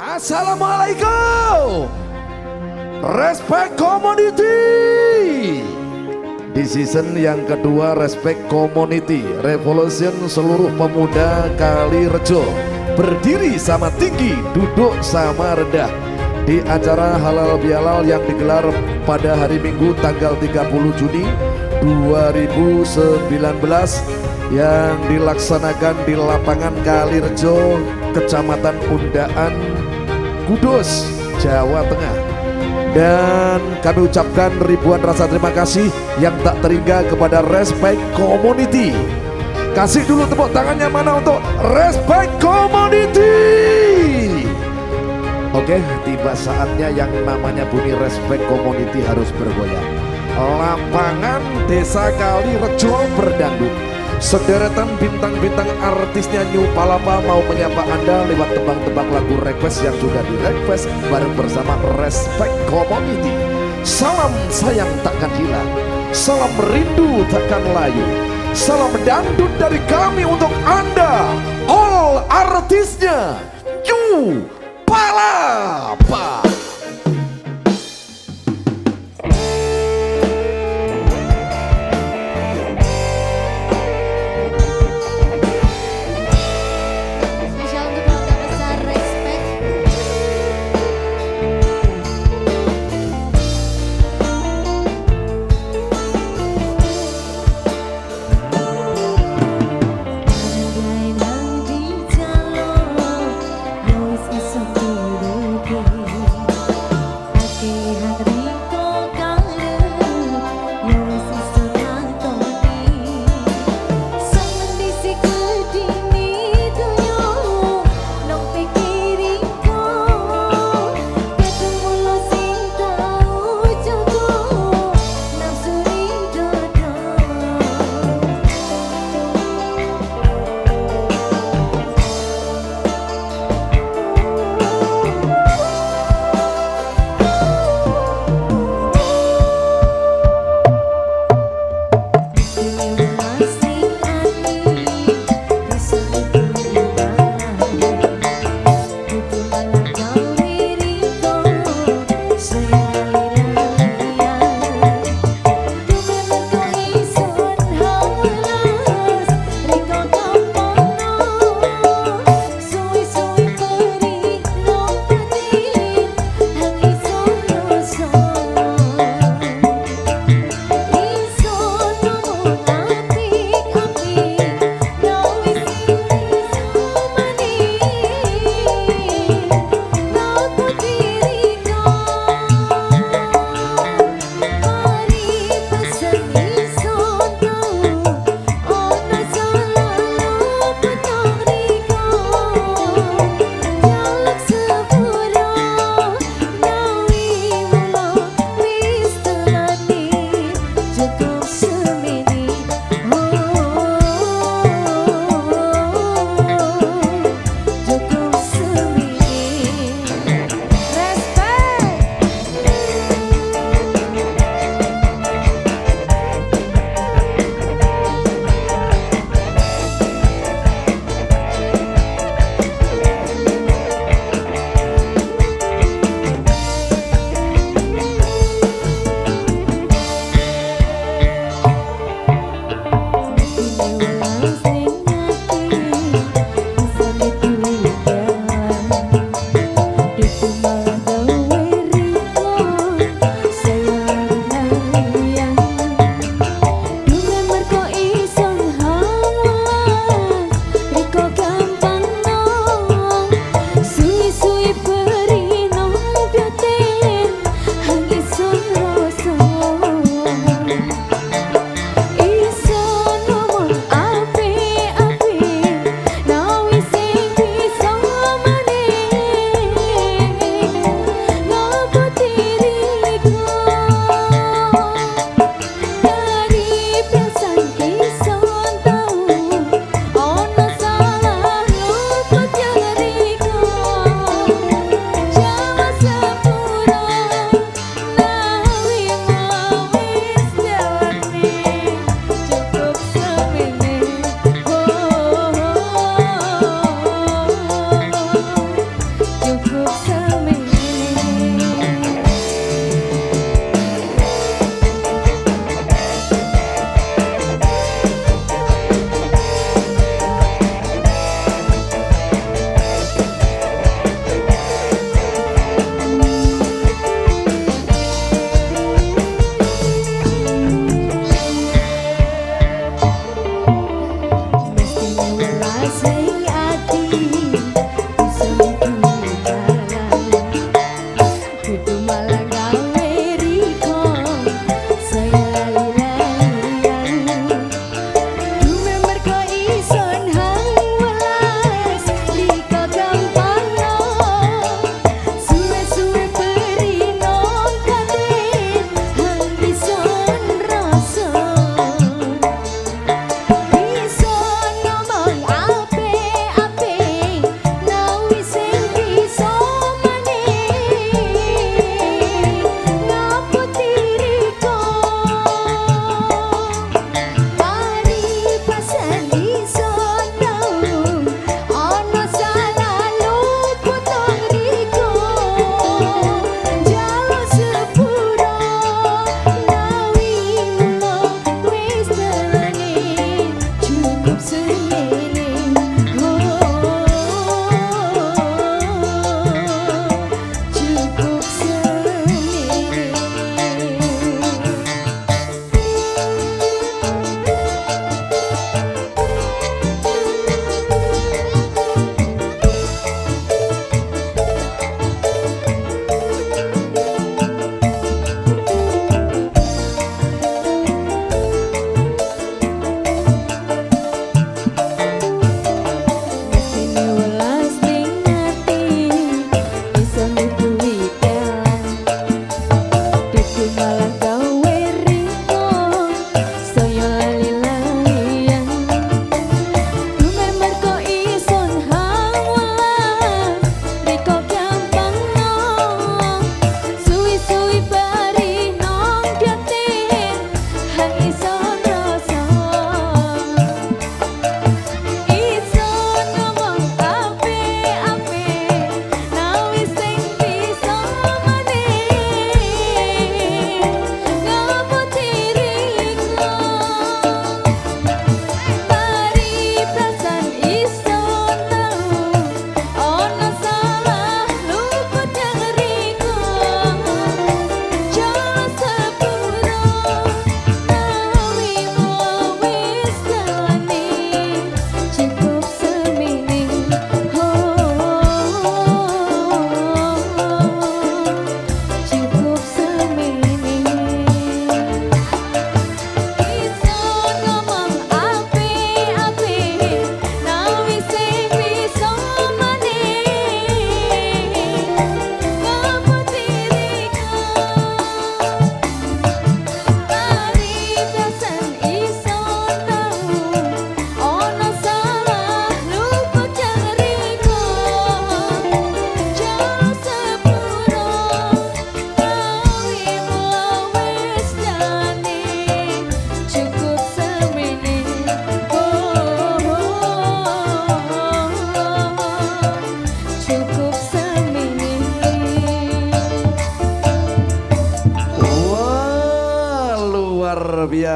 Assalamualaikum. Respect Community. Di season yang kedua Respect Community. Revolution seluruh pemuda Kali Rejo. Berdiri sama tinggi, duduk sama rendah. Di acara halal bihalal yang digelar pada hari Minggu tanggal 30 Juni 2019 yang dilaksanakan di lapangan Kalirejo, Kecamatan Undaan, Kudus, Jawa Tengah. Dan kami ucapkan ribuan rasa terima kasih yang tak terhingga kepada Respect Community. Kasih dulu tepuk tangannya mana untuk Respect Community. Oke, tiba saatnya yang namanya bunyi Respect Community harus bergoyang. Lapangan Desa Kali Rejo berdangdut. Sederetan bintang-bintang artisnya New Palapa mau menyapa Anda lewat tebang-tebang lagu request yang sudah di request bareng bersama Respect Community. Salam sayang takkan hilang, salam rindu takkan layu, salam dangdut dari kami untuk Anda, all artisnya, New Palapa.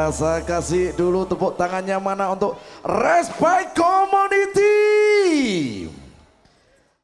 Biasa kasih dulu tepuk tangannya mana untuk Respect Community